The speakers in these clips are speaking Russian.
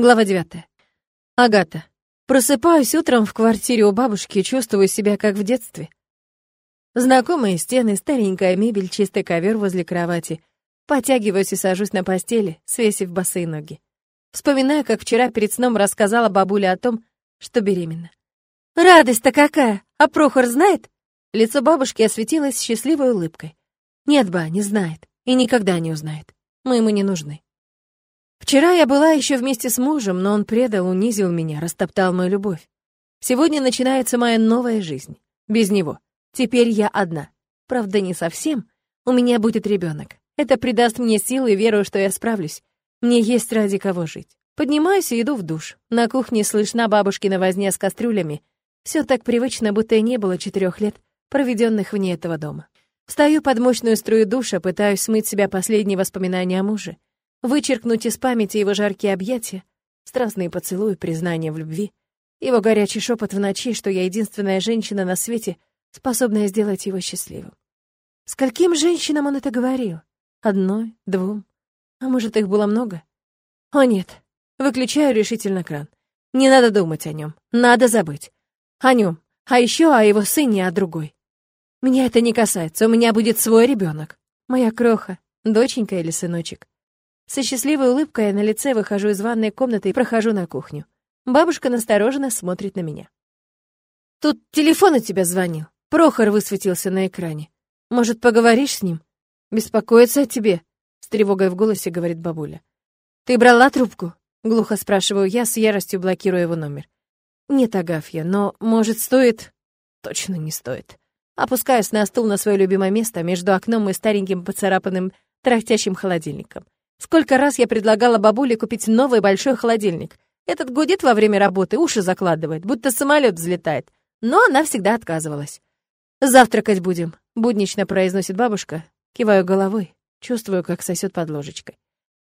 Глава 9. Агата. Просыпаюсь утром в квартире у бабушки и чувствую себя как в детстве. Знакомые стены, старенькая мебель, чистый ковер возле кровати. Потягиваюсь и сажусь на постели, свесив босые ноги. Вспоминаю, как вчера перед сном рассказала бабуля о том, что беременна. «Радость-то какая! А Прохор знает?» Лицо бабушки осветилось счастливой улыбкой. «Нет, ба, не знает. И никогда не узнает. Мы ему не нужны». Вчера я была еще вместе с мужем, но он предал, унизил меня, растоптал мою любовь. Сегодня начинается моя новая жизнь. Без него. Теперь я одна. Правда, не совсем. У меня будет ребенок. Это придаст мне силы и веру, что я справлюсь. Мне есть ради кого жить. Поднимаюсь и иду в душ. На кухне слышна бабушкина возня с кастрюлями. Все так привычно, будто и не было четырех лет, проведенных вне этого дома. Встаю под мощную струю душа, пытаюсь смыть себя последние воспоминания о муже вычеркнуть из памяти его жаркие объятия, страстные поцелуи, признания в любви, его горячий шепот в ночи, что я единственная женщина на свете, способная сделать его счастливым. Скольким женщинам он это говорил? Одной, двум? А может, их было много? О нет, выключаю решительно кран. Не надо думать о нем, надо забыть. О нем, а еще о его сыне, а другой. Меня это не касается, у меня будет свой ребенок. Моя кроха, доченька или сыночек. Со счастливой улыбкой на лице выхожу из ванной комнаты и прохожу на кухню. Бабушка настороженно смотрит на меня. «Тут телефон у тебя звонил. Прохор высветился на экране. Может, поговоришь с ним? Беспокоится о тебе», — с тревогой в голосе говорит бабуля. «Ты брала трубку?» — глухо спрашиваю я, с яростью блокируя его номер. «Нет, Агафья, но, может, стоит...» «Точно не стоит». Опускаюсь на стул на свое любимое место между окном и стареньким поцарапанным трахтящим холодильником. Сколько раз я предлагала бабуле купить новый большой холодильник. Этот гудит во время работы, уши закладывает, будто самолет взлетает. Но она всегда отказывалась. «Завтракать будем», — буднично произносит бабушка. Киваю головой, чувствую, как сосет под ложечкой.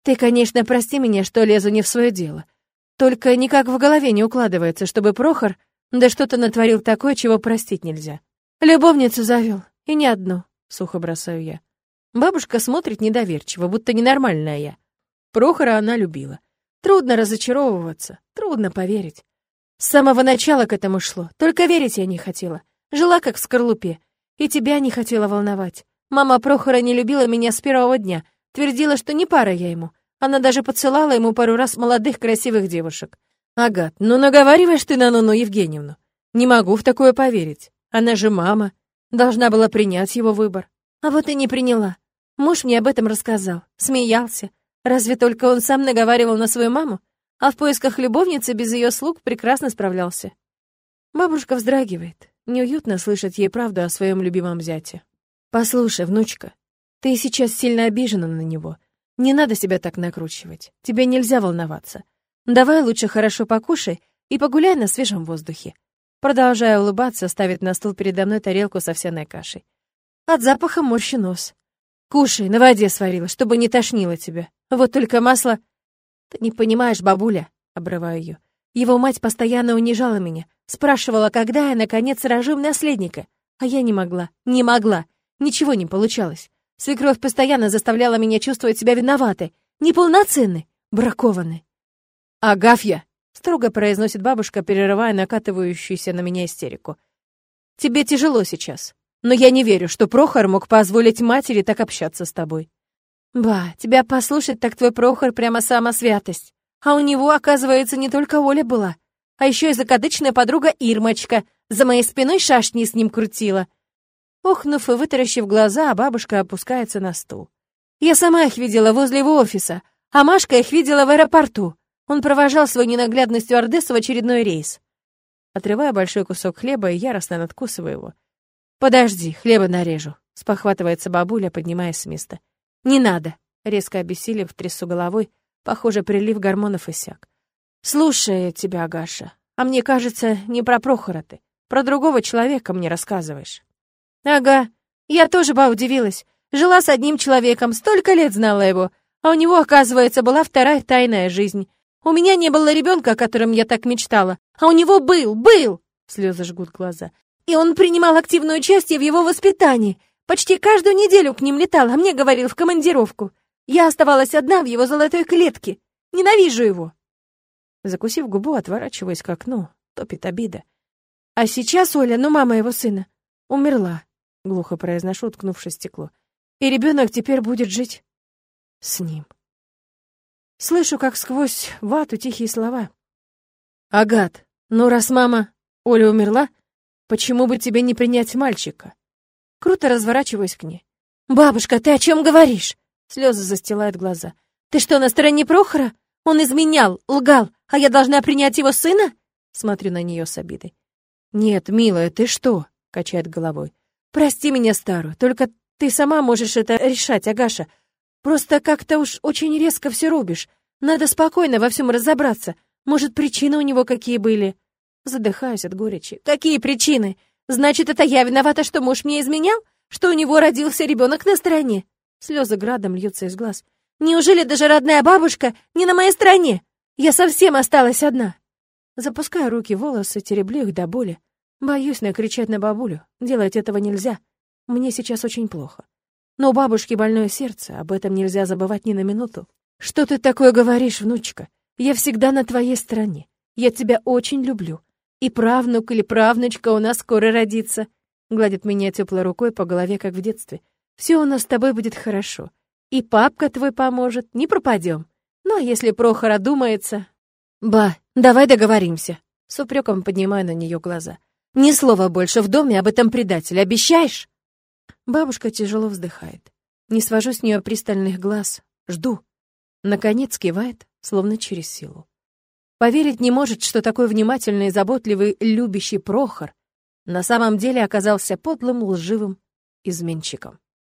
«Ты, конечно, прости меня, что лезу не в свое дело. Только никак в голове не укладывается, чтобы Прохор да что-то натворил такое, чего простить нельзя. Любовницу завел, и не одну», — сухо бросаю я. Бабушка смотрит недоверчиво, будто ненормальная я. Прохора она любила. Трудно разочаровываться, трудно поверить. С самого начала к этому шло, только верить я не хотела. Жила как в скорлупе, и тебя не хотела волновать. Мама Прохора не любила меня с первого дня, твердила, что не пара я ему. Она даже поцелала ему пару раз молодых красивых девушек. Агат, ну наговариваешь ты на Нуну Евгеньевну. Не могу в такое поверить. Она же мама, должна была принять его выбор. А вот и не приняла. Муж мне об этом рассказал, смеялся. Разве только он сам наговаривал на свою маму, а в поисках любовницы без ее слуг прекрасно справлялся. Бабушка вздрагивает. Неуютно слышать ей правду о своем любимом зяте. «Послушай, внучка, ты сейчас сильно обижена на него. Не надо себя так накручивать. Тебе нельзя волноваться. Давай лучше хорошо покушай и погуляй на свежем воздухе». Продолжая улыбаться, ставит на стол передо мной тарелку с овсяной кашей. От запаха морщи нос. Кушай, на воде сварила, чтобы не тошнило тебя. Вот только масло... Ты не понимаешь, бабуля, обрываю ее. Его мать постоянно унижала меня, спрашивала, когда я, наконец, рожу наследника. А я не могла, не могла, ничего не получалось. Свекровь постоянно заставляла меня чувствовать себя виноватой, неполноценной, бракованной. «Агафья!» — строго произносит бабушка, перерывая накатывающуюся на меня истерику. «Тебе тяжело сейчас. Но я не верю, что Прохор мог позволить матери так общаться с тобой. Ба, тебя послушать, так твой Прохор прямо сама святость. А у него, оказывается, не только Оля была, а еще и закадычная подруга Ирмочка за моей спиной шашни с ним крутила. Охнув и вытаращив глаза, бабушка опускается на стул. Я сама их видела возле его офиса, а Машка их видела в аэропорту. Он провожал свой ненаглядный стюардессу в очередной рейс. Отрывая большой кусок хлеба и яростно надкусываю его. «Подожди, хлеба нарежу», — спохватывается бабуля, поднимаясь с места. «Не надо», — резко обессилев, трясу головой, похоже, прилив гормонов иссяк. «Слушай тебя, Агаша, а мне кажется, не про Прохора ты, про другого человека мне рассказываешь». «Ага, я тоже бы удивилась. Жила с одним человеком, столько лет знала его, а у него, оказывается, была вторая тайная жизнь. У меня не было ребенка, о котором я так мечтала, а у него был, был!» Слезы жгут глаза и он принимал активное участие в его воспитании. Почти каждую неделю к ним летал, а мне говорил в командировку. Я оставалась одна в его золотой клетке. Ненавижу его. Закусив губу, отворачиваясь к окну, топит обида. А сейчас Оля, ну мама его сына, умерла, глухо произношу, уткнувшись в стекло. И ребенок теперь будет жить с ним. Слышу, как сквозь вату тихие слова. «Агат, ну раз мама Оля умерла, почему бы тебе не принять мальчика?» Круто разворачиваюсь к ней. «Бабушка, ты о чем говоришь?» Слезы застилают глаза. «Ты что, на стороне Прохора? Он изменял, лгал, а я должна принять его сына?» Смотрю на нее с обидой. «Нет, милая, ты что?» — качает головой. «Прости меня, старую, только ты сама можешь это решать, Агаша. Просто как-то уж очень резко все рубишь. Надо спокойно во всем разобраться. Может, причины у него какие были?» Задыхаюсь от горечи. «Какие причины? Значит, это я виновата, что муж мне изменял? Что у него родился ребенок на стороне?» Слезы градом льются из глаз. «Неужели даже родная бабушка не на моей стороне? Я совсем осталась одна!» Запускаю руки волосы, тереблю их до боли. Боюсь накричать на бабулю. Делать этого нельзя. Мне сейчас очень плохо. Но у бабушки больное сердце, об этом нельзя забывать ни на минуту. Что ты такое говоришь, внучка? Я всегда на твоей стороне. Я тебя очень люблю. И правнук или правнучка у нас скоро родится. Гладит меня теплой рукой по голове, как в детстве. Все у нас с тобой будет хорошо. И папка твой поможет, не пропадем. Ну, а если Прохор думается... Ба, давай договоримся. С упреком поднимаю на нее глаза. Ни слова больше в доме об этом предателе, обещаешь? Бабушка тяжело вздыхает. Не свожу с нее пристальных глаз. Жду. Наконец кивает, словно через силу. Поверить не может, что такой внимательный, заботливый, любящий Прохор на самом деле оказался подлым, лживым изменщиком.